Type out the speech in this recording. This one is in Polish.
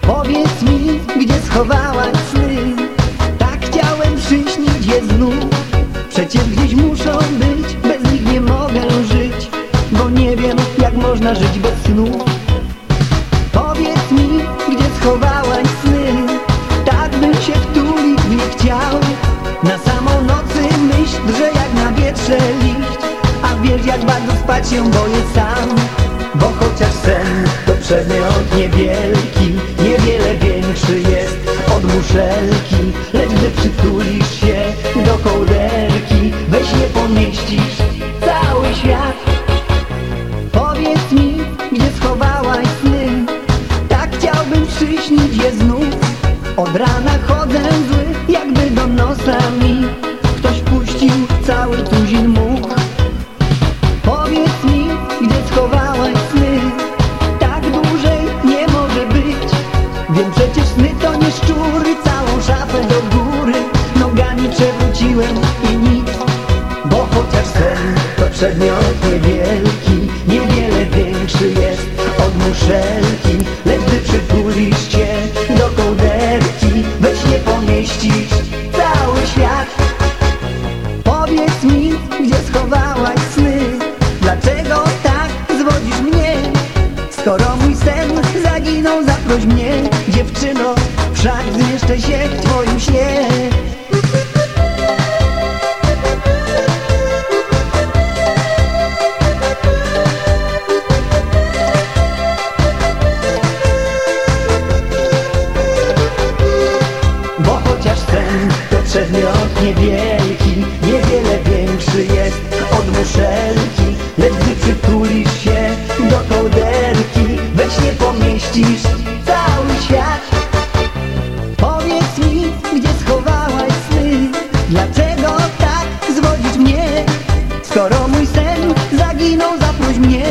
Powiedz mi, gdzie schowałaś sny? Tak chciałem przyśnić je znów. Przecież gdzieś muszą być Bez nich nie mogę żyć Bo nie wiem, jak można żyć bez snów sny. Tak bym się wtulić nie chciał. Na samą nocy myśl drze jak na wietrze liść. A wiesz jak bardzo spać się boję sam. Bo chociaż sen to przedmiot niewielki Niewiele większy jest od muszelki. Lecz gdy przytulisz się do kołderki Weź nie pomieścisz cały świat przyśnić je znów. Od rana chodzę zły, jakby do nosa mi Ktoś puścił cały tuzin much Powiedz mi, gdzie schowałaś sny? Tak dłużej nie może być. Wiem przecież sny to nie szczury Całą szafę do góry. Nogami przewróciłem i nic Bo chociaż sen to przedmiot Niewiele się do kołderki Weź nie pomieścisz cały świat. Powiedz mi, gdzie schowałaś sny? Dlaczego tak zwodzisz mnie? Skoro mój sen zaginął, zaproś mnie. Dziewczyno, wszak zmieszczę się w twoim śnie przedmiot niewielki Niewiele większy jest od muszelki. Lecz gdy przytulisz się do kołderki Weź nie pomieścisz cały świat. Powiedz mi, gdzie schowałaś sny? Dlaczego tak zwodzisz mnie? Skoro mój sen zaginął, zaproś mnie